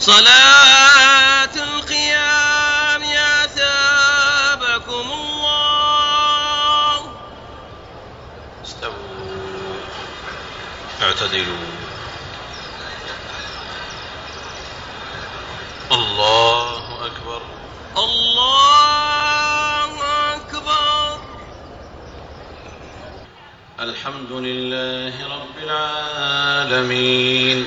صلاة القيام يا ثابكم الله. استووا اعتدلوا. الله أكبر. الله أكبر. الحمد لله رب العالمين.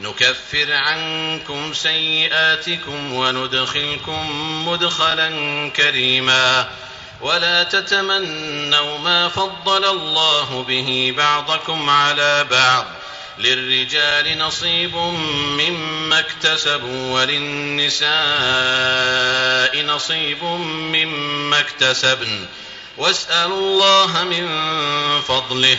نكفر عنكم سيئاتكم وندخلكم مدخلا كريما ولا تتمنوا ما فضل الله به بعضكم على بعض للرجال نصيب مما اكتسبوا وللنساء نصيب مما اكتسبن واسألوا الله من فضله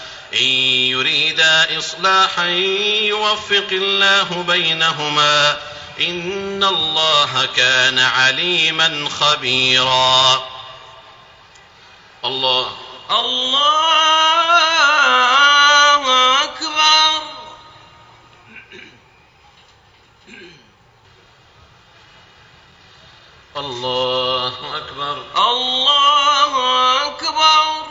إن يريدا إصلاحا يوفق الله بينهما إن الله كان عليما خبيرا. الله. الله أكبر. الله أكبر. الله أكبر.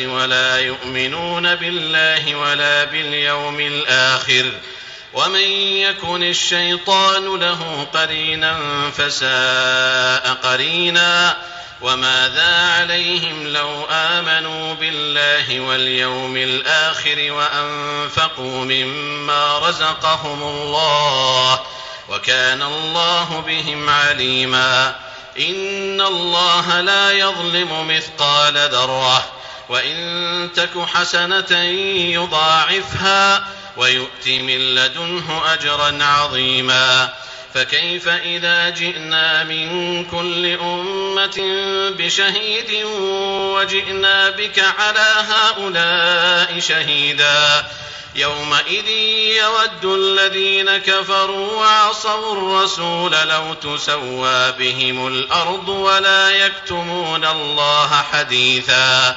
ولا يؤمنون بالله ولا باليوم الآخر ومن يكن الشيطان له قرينا فساء قرينا وماذا عليهم لو آمنوا بالله واليوم الآخر وأنفقوا مما رزقهم الله وكان الله بهم عليما إن الله لا يظلم مثقال ذرة وإن تك حسنة يضاعفها ويؤت من لدنه أجرا عظيما. فكيف إذا جئنا من كل أمة بشهيد وجئنا بك على هؤلاء شهيدا؟ يومئذ يود الذين كفروا وعصوا الرسول لو تسوى بهم الأرض ولا يكتمون الله حديثا.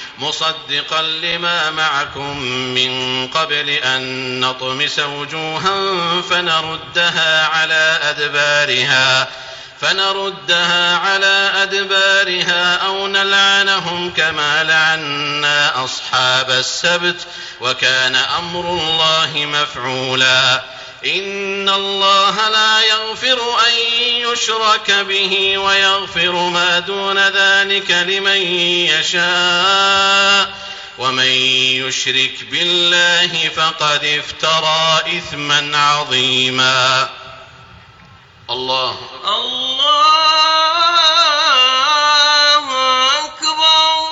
مصدقا لما معكم من قبل أن نطمس وجوها فنردها على أدبارها فنردها على أدبارها أو نلعنهم كما لعنا أصحاب السبت وكان أمر الله مفعولا. إن الله لا يغفر أن يشرك به ويغفر ما دون ذلك لمن يشاء. ومن يشرك بالله فقد افترى إثما عظيما. الله الله أكبر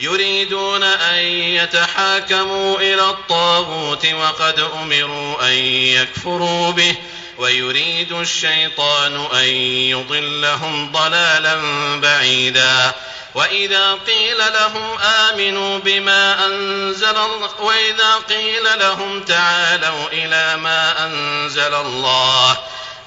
يريدون أن يتحاكموا إلى الطاغوت وقد أمروا أن يكفروا به ويريد الشيطان أن يضلهم ضلالا بعيدا. وإذا قيل لهم آمنوا بما أنزل وإذا قيل لهم تعالوا إلى ما أنزل الله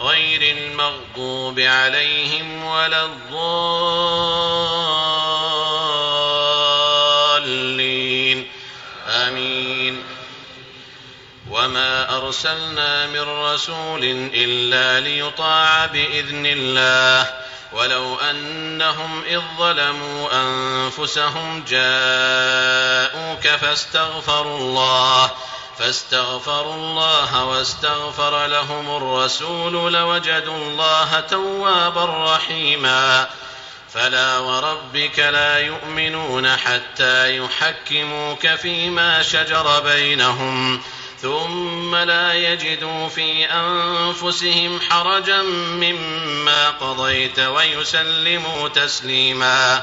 غير المغضوب عليهم ولا الضالين. آمين. وما أرسلنا من رسول إلا ليطاع بإذن الله. ولو أنهم إذ ظلموا أنفسهم جاءوك فاستغفروا الله. فاستغفروا الله واستغفر لهم الرسول لوجدوا الله توابا رحيما. فلا وربك لا يؤمنون حتى يحكموك فيما شجر بينهم ثم لا يجدوا في أنفسهم حرجا مما قضيت ويسلموا تسليما.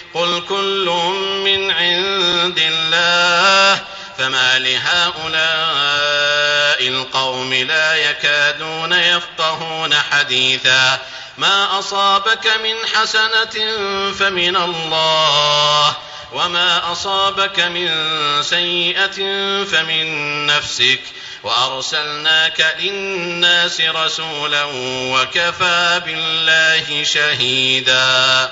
قل كل من عند الله فما لهؤلاء القوم لا يكادون يفقهون حديثا ما أصابك من حسنة فمن الله وما أصابك من سيئة فمن نفسك وأرسلناك للناس رسولا وكفى بالله شهيدا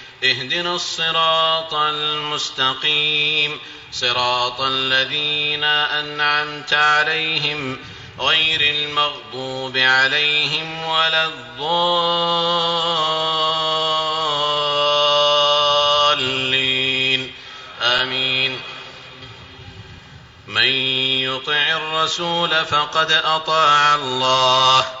اهدنا الصراط المستقيم. صراط الذين أنعمت عليهم غير المغضوب عليهم ولا الضالين. آمين. من يطع الرسول فقد أطاع الله.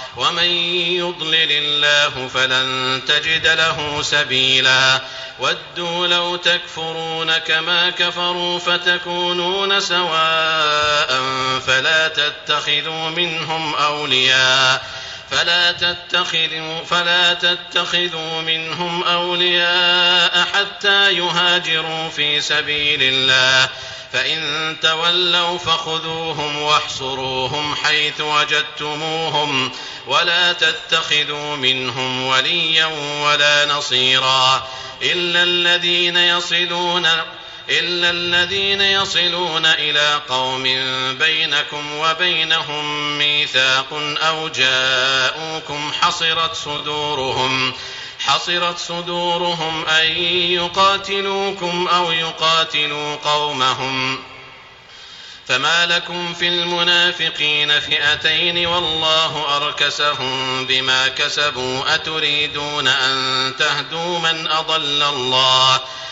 ومن يضلل الله فلن تجد له سبيلا. ودوا لو تكفرون كما كفروا فتكونون سواء فلا تتخذوا منهم أولياء. فلا تتخذوا فلا تتخذوا منهم أولياء حتى يهاجروا في سبيل الله. فإن تولوا فخذوهم واحصروهم حيث وجدتموهم ولا تتخذوا منهم وليا ولا نصيرا إلا الذين يصلون إلا الذين يصلون إلى قوم بينكم وبينهم ميثاق أو جاءوكم حصرت صدورهم حصرت صدورهم أن يقاتلوكم أو يقاتلوا قومهم فما لكم في المنافقين فئتين والله أركسهم بما كسبوا أتريدون أن تهدوا من أضل الله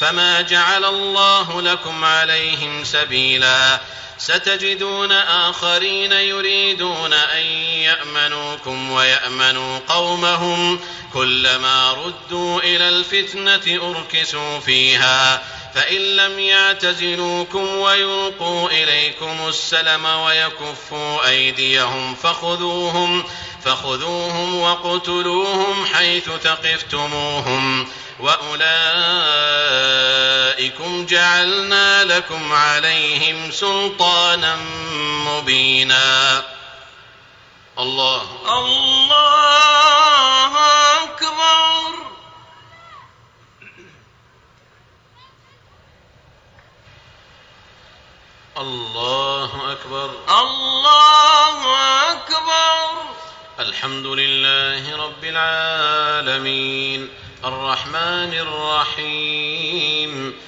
فما جعل الله لكم عليهم سبيلا ستجدون آخرين يريدون أن يأمنوكم ويأمنوا قومهم كلما ردوا إلى الفتنة أركسوا فيها فإن لم يعتزلوكم ويلقوا إليكم السلم ويكفوا أيديهم فخذوهم فخذوهم وقتلوهم حيث ثقفتموهم وأولئكم جعلنا لكم عليهم سلطانا مبينا. الله الله أكبر. الله أكبر. الله أكبر. الحمد لله رب العالمين. الرحمن الرحيم.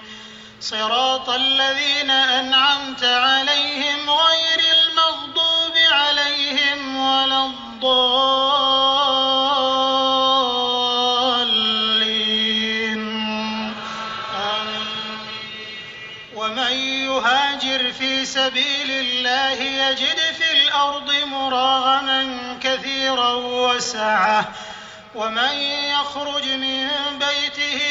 صراط الذين أنعمت عليهم غير المغضوب عليهم ولا الضالين. ومن يهاجر في سبيل الله يجد في الأرض مراغما كثيرا وسعة ومن يخرج من بيته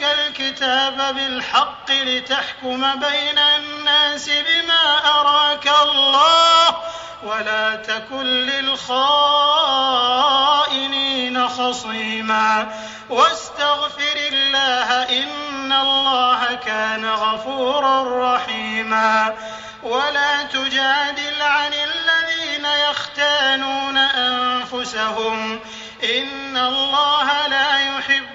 إليك الكتاب بالحق لتحكم بين الناس بما أراك الله ولا تكن للخائنين خصيما واستغفر الله إن الله كان غفورا رحيما ولا تجادل عن الذين يختانون أنفسهم إن الله لا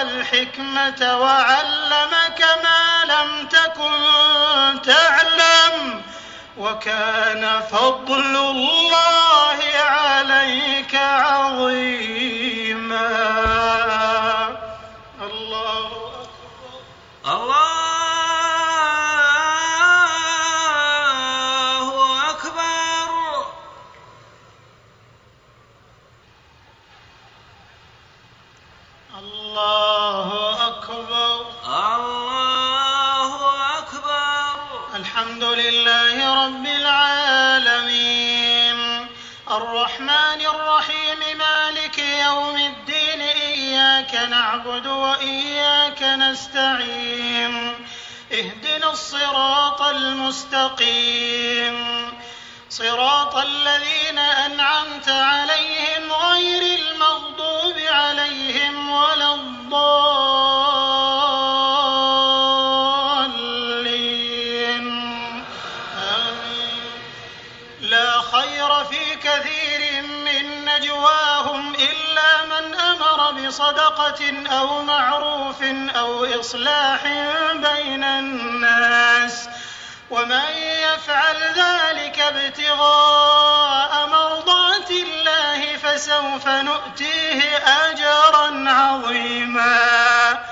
والحكمة الحكمة وعلمك ما لم تكن تعلم وكان فضل الله عليك عظيما فسوف نؤتيه أجرا عظيما.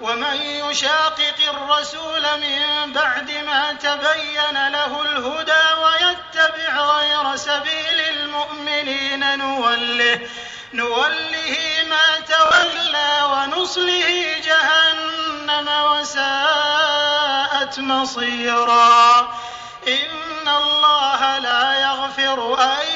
ومن يشاقق الرسول من بعد ما تبين له الهدى ويتبع غير سبيل المؤمنين نوله نوله ما تولى ونصله جهنم وساءت مصيرا. إن الله لا يغفر أن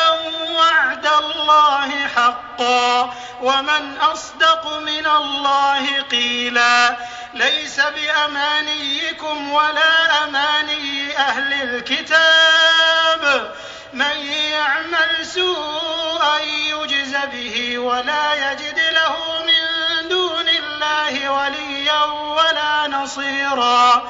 الله حقا ومن أصدق من الله قيلا ليس بأمانيكم ولا أماني أهل الكتاب من يعمل سوءا يجز به ولا يجد له من دون الله وليا ولا نصيرا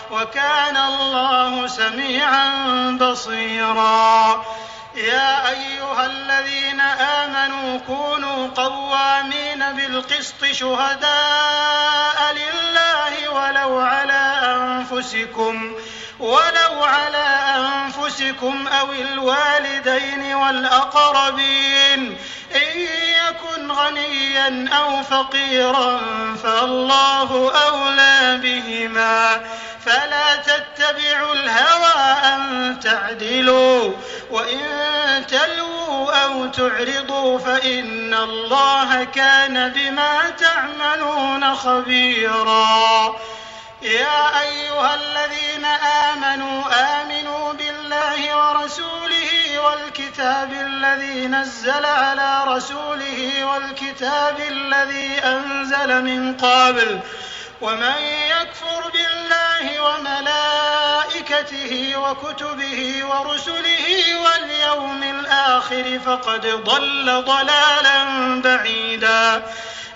وكان الله سميعا بصيرا. يا أيها الذين آمنوا كونوا قوامين بالقسط شهداء لله ولو على أنفسكم. ولو على أنفسكم أو الوالدين والأقربين إن يكن غنيا أو فقيرا فالله أولى بهما. فلا تتبعوا الهوى أن تعدلوا وإن تلووا أو تعرضوا فإن الله كان بما تعملون خبيرا. يا أيها الذين آمنوا آمنوا بالله ورسوله والكتاب الذي نزل على رسوله والكتاب الذي أنزل من قبل ومن يكفر بالله وملائكته وكتبه ورسله واليوم الآخر فقد ضل ضلالا بعيدا.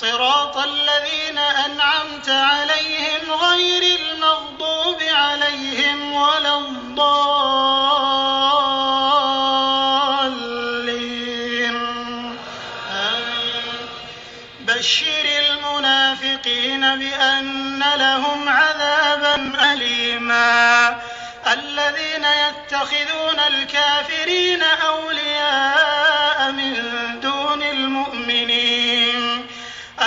صراط الذين أنعمت عليهم غير المغضوب عليهم ولا الضالين آمين. بشر المنافقين بأن لهم عذابا أليما الذين يتخذون الكافرين أولياء من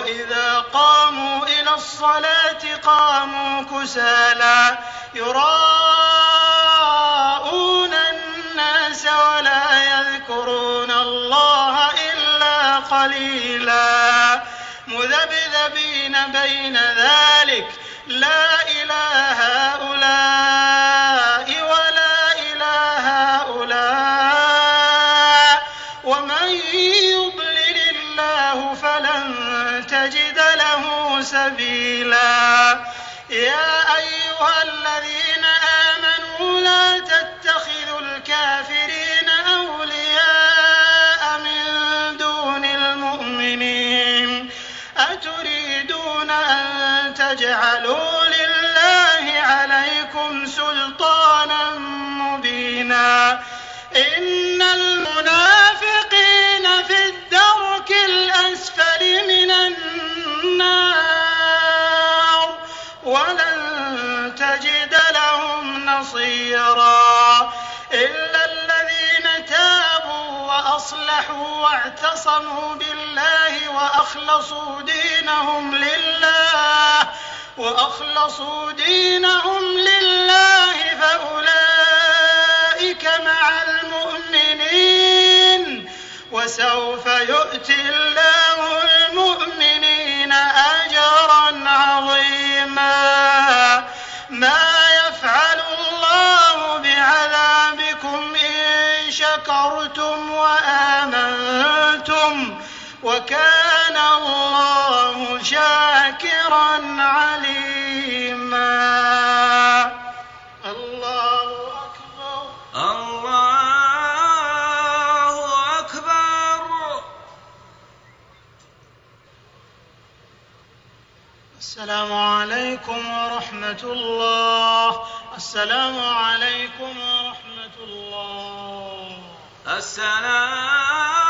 وإذا قاموا إلى الصلاة قاموا كسالى يراءون الناس ولا يذكرون الله إلا قليلا. مذبذبين بين ذلك. لا إله هؤلاء واعتصموا بالله وأخلصوا دينهم لله وأخلصوا دينهم لله فأولئك مع المؤمنين. وسوف يؤتي الله المؤمنين أجرا عظيما. ما يفعل الله بعذابكم إن شكرتم وكان الله شاكرا عليما. الله أكبر. الله أكبر. السلام عليكم ورحمة الله. السلام عليكم ورحمة الله. السلام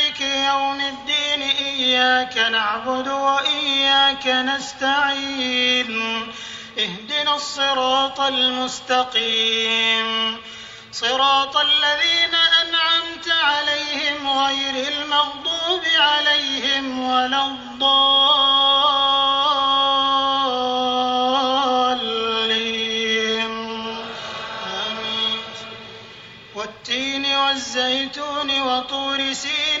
يوم الدين إياك نعبد وإياك نستعين. اهدنا الصراط المستقيم. صراط الذين أنعمت عليهم غير المغضوب عليهم ولا الضالين. آمين. والتين والزيتون وطور وهذا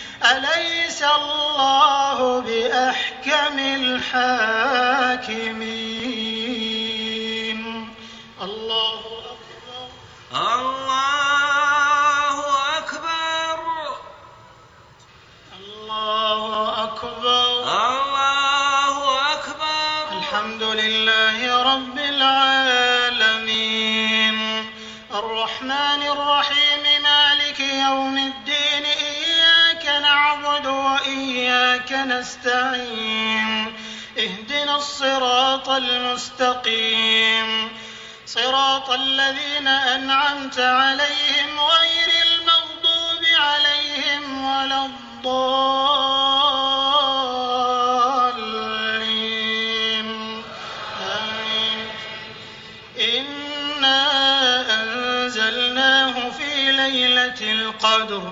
أليس الله بأحكم الحاكمين؟ الله أكبر. الله نستعين. اهدنا الصراط المستقيم. صراط الذين أنعمت عليهم غير المغضوب عليهم ولا الضالين. آمين. إنا أنزلناه في ليلة القدر.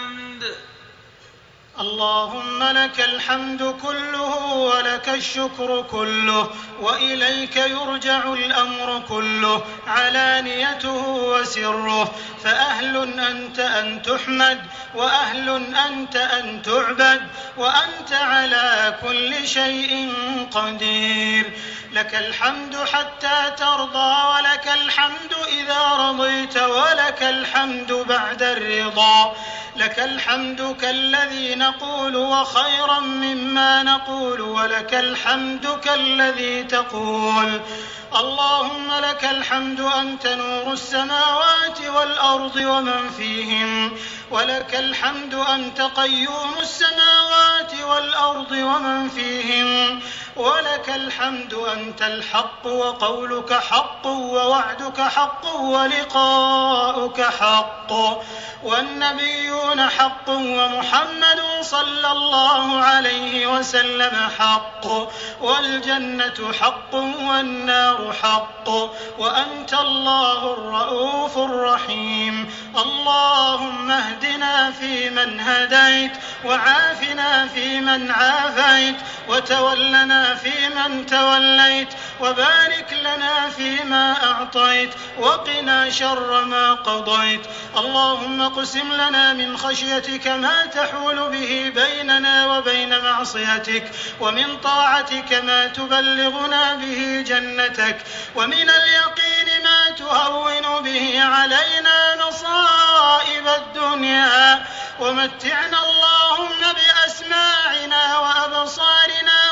اللهم لك الحمد كله ولك الشكر كله وإليك يرجع الأمر كله علانيته وسره فأهل أنت أن تحمد وأهل أنت أن تعبد وأنت على كل شيء قدير لك الحمد حتى ترضى ولك الحمد إذا رضيت ولك الحمد بعد الرضا. لك الحمد كالذي نقول وخيرا مما نقول ولك الحمد كالذي تقول. اللهم لك الحمد أنت نور السماوات والأرض ومن فيهن ولك الحمد أنت قيوم السماوات والأرض ومن فيهن ولك الحمد أنت الحق وقولك حق ووعدك حق ولقاؤك حق. والنبيون حق ومحمد صلى الله عليه وسلم حق والجنة حق والنار حق وأنت الله الرؤوف الرحيم. اللهم اهدنا فيمن هديت وعافنا فيمن عافيت وتولنا فيمن توليت وبارك لنا فيما أعطيت وقنا شر ما قضيت. اللهم اقسم لنا من خشيتك ما تحول به بيننا وبين معصيتك ومن طاعتك ما تبلغنا به جنتك ومن اليقين ما تهون به علينا مصائب الدنيا. ومتعنا اللهم بأسماعنا وأبصارنا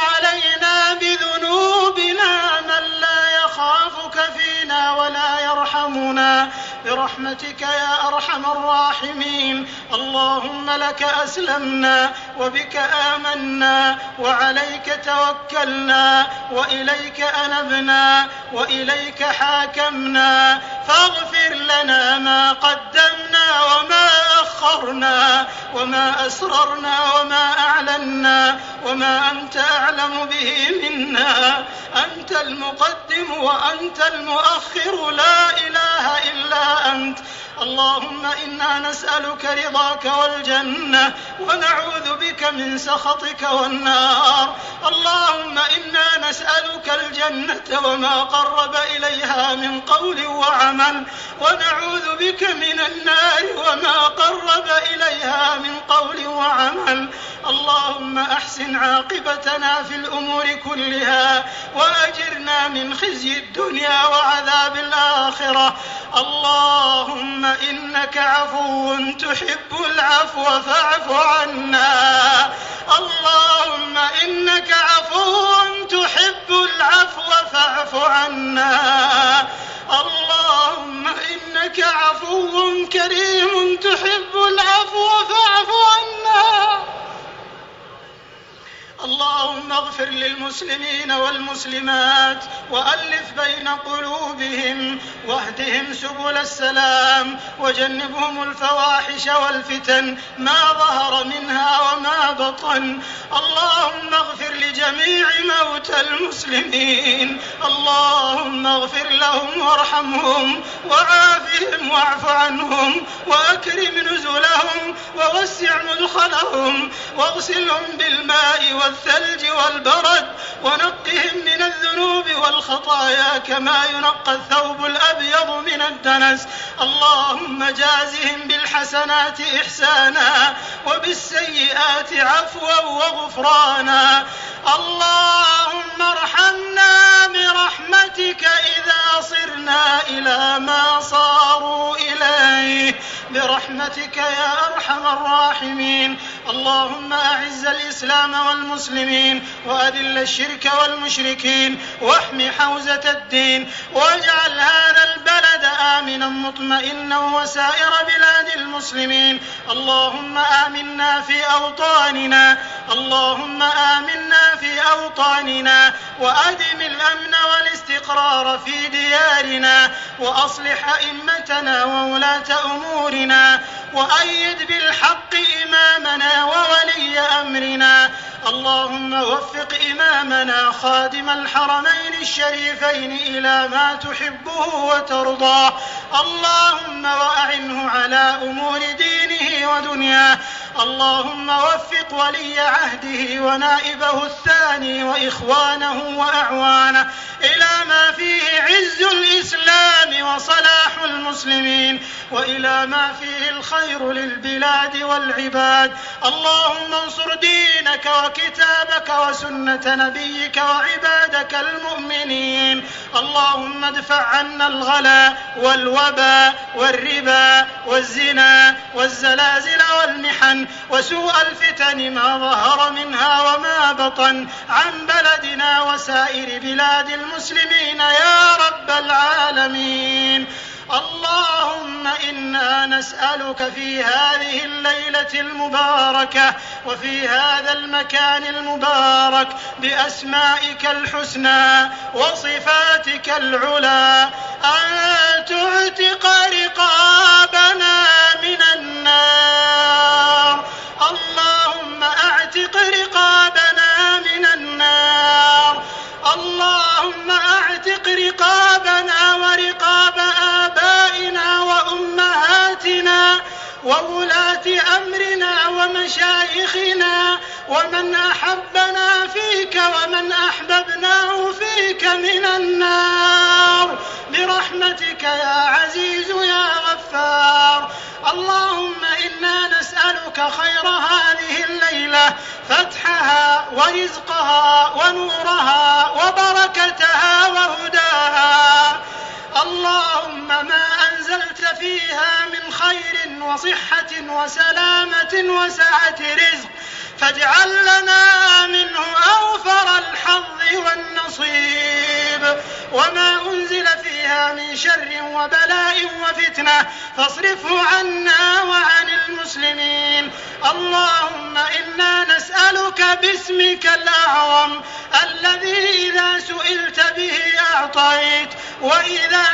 علينا بذنوبنا من لا يخافك فينا ولا يرحمنا. برحمتك يا أرحم الراحمين. اللهم لك أسلمنا وبك آمنا وعليك توكلنا وإليك أنبنا وإليك حاكمنا. فاغفر لنا ما قدمنا وما أخرنا وما أسررنا وما أعلنا وما أنت أعلم به منا. أنت المقدم وأنت المؤخر. لا إله إلا أنت. اللهم إنا نسألك رضاك والجنة ونعوذ بك من سخطك والنار. اللهم إنا نسألك الجنة وما قرب إليها من قول وعمل ونعوذ بك من النار وما إليها من قول وعمل. اللهم أحسن عاقبتنا في الأمور كلها وأجرنا من خزي الدنيا وعذاب الآخرة. اللهم إنك عفو تحب العفو فاعف عنا. اللهم إنك عفو تحب العفو فاعف عنا. اللهم إنك عفو كريم تحب العفو فاعف عنا. اللهم اغفر للمسلمين والمسلمات وألف بين قلوبهم واهدهم سبل السلام وجنبهم الفواحش والفتن ما ظهر منها وما بطن اللهم اغفر لجميع موتى المسلمين اللهم اغفر لهم وارحمهم وعافهم واعف عنهم وأكرم نزلهم ووسع مدخلهم واغسلهم بالماء والثلج والبرد ونقهم من الذنوب والخطايا كما ينقى الثوب الأبيض من الدنس. اللهم جازهم بالحسنات إحسانا وبالسيئات عفوا وغفرانا. اللهم ارحمنا برحمتك إذا صرنا إلى ما صاروا إليه. برحمتك يا أرحم الراحمين. اللهم أعز الإسلام والمسلمين وأذل الشرك والمشركين واحم حوزة الدين واجعل هذا البلد آمنا مطمئنا وسائر بلاد المسلمين اللهم آمنا في أوطاننا اللهم آمنا في أوطاننا وأدم الأمن والاستقرار في ديارنا وأصلح أئمتنا وولاة أمورنا وأيد بالحق إمامنا وولي أمرنا اللهم وفق إمامنا خادم الحرمين الشريفين إلى ما تحبه وترضاه. اللهم وأعنه على أمور دينه ودنياه. اللهم وفق ولي عهده ونائبه الثاني وإخوانه وأعوانه إلى ما فيه عز الإسلام وصلاح المسلمين وإلى ما فيه الخير للبلاد والعباد. اللهم انصر دينك وكتابك وسنة نبيك وعبادك المؤمنين. اللهم ادفع عنا الغلا والوبا والربا والزنا والزلازل والمحن وسوء الفتن ما ظهر منها وما بطن عن بلدنا وسائر بلاد المسلمين يا رب العالمين. اللهم إنا نسألك في هذه الليلة المباركة وفي هذا المكان المبارك بأسمائك الحسنى وصفاتك العلى أن تعتق رقابنا من النار. وولاة أمرنا ومشايخنا ومن أحبنا فيك ومن أحببناه فيك من النار. برحمتك يا عزيز يا غفار. اللهم إنا نسألك خير هذه الليلة فتحها ورزقها ونورها وبركتها وهداها. اللهم ما أنزلت فيها من خير وصحة وسلامة وسعة رزق فاجعل لنا منه أوفر الحظ والنصيب. وما أنزل فيها من شر وبلاء وفتنة فاصرفه عنا وعن المسلمين. اللهم إنا نسألك باسمك الأعظم الذي إذا سئلت به أعطيت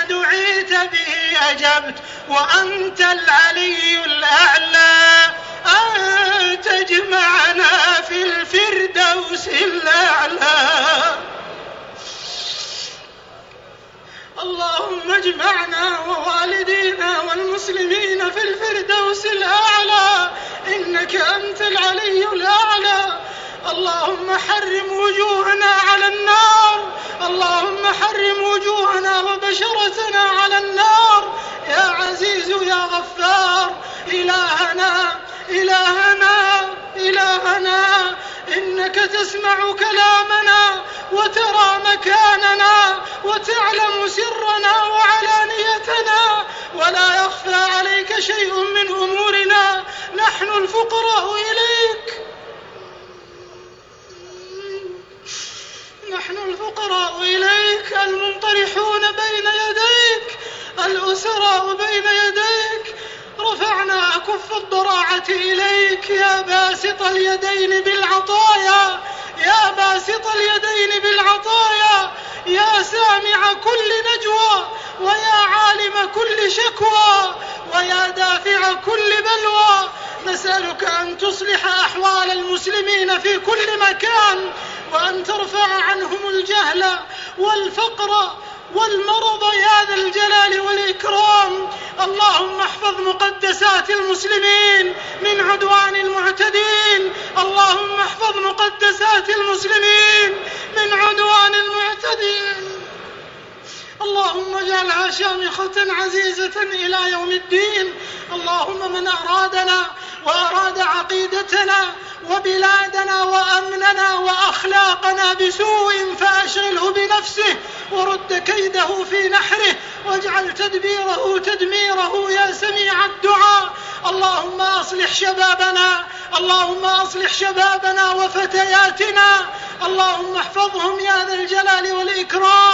دعيت به أجبت وأنت العلي الأعلى. أن تجمعنا في الفردوس الأعلى. اللهم اجمعنا ووالدينا والمسلمين في الفردوس الأعلى. إنك أنت العلي الأعلى. اللهم حرم وجوهنا على النار. اللهم حرم وجوهنا وبشرتنا على النار. يا عزيز يا غفار إلهنا إلهنا إلهنا إنك تسمع كلامنا وترى مكاننا وتعلم سرنا وعلانيتنا. ولا يخفى عليك شيء من أمورنا. نحن الفقراء إليك. نحن الفقراء إليك المنطرحون بين يديك الأسراء بين يديك. رفعنا أكف الضراعة إليك يا باسط اليدين بالعطايا. يا باسط اليدين بالعطايا يا سامع كل نجوى ويا عالم كل شكوى ويا دافع كل بلوى. نسألك أن تصلح أحوال المسلمين في كل مكان وأن ترفع عنهم الجهل والفقر والمرض يا ذا الجلال والإكرام. اللهم احفظ مقدسات المسلمين من عدوان المعتدين. اللهم احفظ مقدسات المسلمين من عدوان المعتدين. اللهم اجعلها شامخة عزيزة إلى يوم الدين. اللهم من أرادنا وأراد عقيدتنا وبلادنا وأمننا وأخلاقنا بسوء فأشغله بنفسه ورد كيده في نحره واجعل تدبيره تدميره يا سميع الدعاء. اللهم أصلح شبابنا اللهم أصلح شبابنا وفتياتنا اللهم احفظهم يا ذا الجلال والإكرام.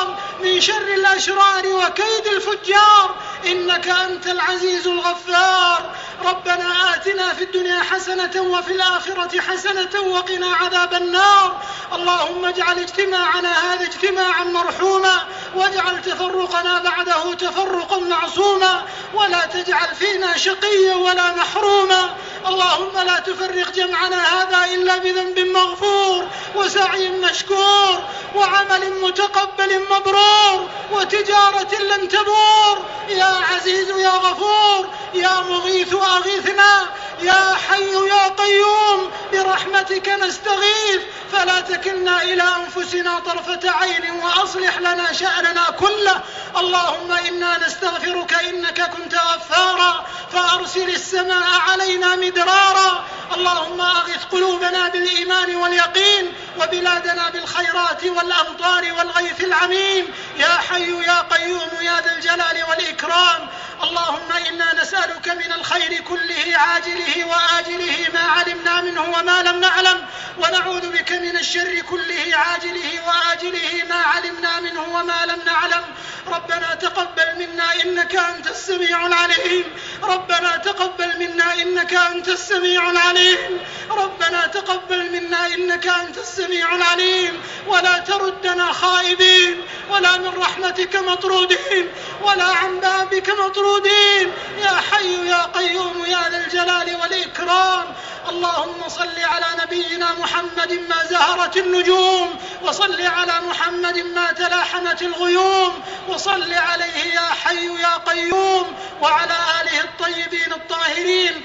من شر الأشرار وكيد الفجار إنك أنت العزيز الغفار. ربنا آتنا في الدنيا حسنة وفي الآخرة حسنة وقنا عذاب النار. اللهم اجعل اجتماعنا هذا اجتماعا مرحوما واجعل تفرقنا بعده تفرقا معصوما ولا تجعل فينا شقيا ولا محروما. اللهم لا تفرق جمعنا هذا إلا بذنب مغفور وسعي مشكور وعمل متقبل مبرور وتجارة لن تبور. يا عزيز يا غفور يا مغيث أغثنا يا حي يا قيوم برحمتك نستغيث. فلا تكلنا إلى أنفسنا طرفة عين وأصلح لنا شأننا كله. اللهم إنا نستغفرك إنك كنت غفارا. فأرسل السماء علينا مدرارا اللهم أغث قلوبنا بالإيمان واليقين وبلادنا بالخيرات والأمطار والغيث العميم. يا حي يا قيوم يا ذا الجلال والإكرام. اللهم إنا نسألك من الخير كله عاجله وآجله ما علمنا منه وما لم نعلم. ونعوذ بك من الشر كله عاجله وآجله ما علمنا منه وما لم نعلم. ربنا تقبل منا إنك أنت السميع العليم. ربنا تقبل منا إنك أنت السميع العليم. ربنا تقبل منا إنك أنت السميع العليم. ولا تردنا خائبين. ولا من رحمتك مطرودين. ولا عن بابك مطرودين. يا حي يا قيوم يا ذا الجلال والإكرام. اللهم صل على نبينا محمد ما زهرت النجوم. وصل على محمد ما تلاحمت الغيوم. وصل عليه يا حي يا قيوم. وعلى آله الطيبين الطاهرين.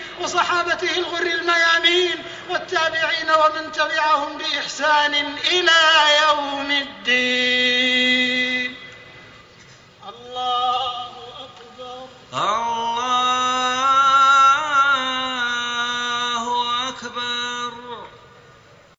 وصحابته الغر الميامين والتابعين ومن تبعهم بإحسان إلى يوم الدين. الله أكبر. الله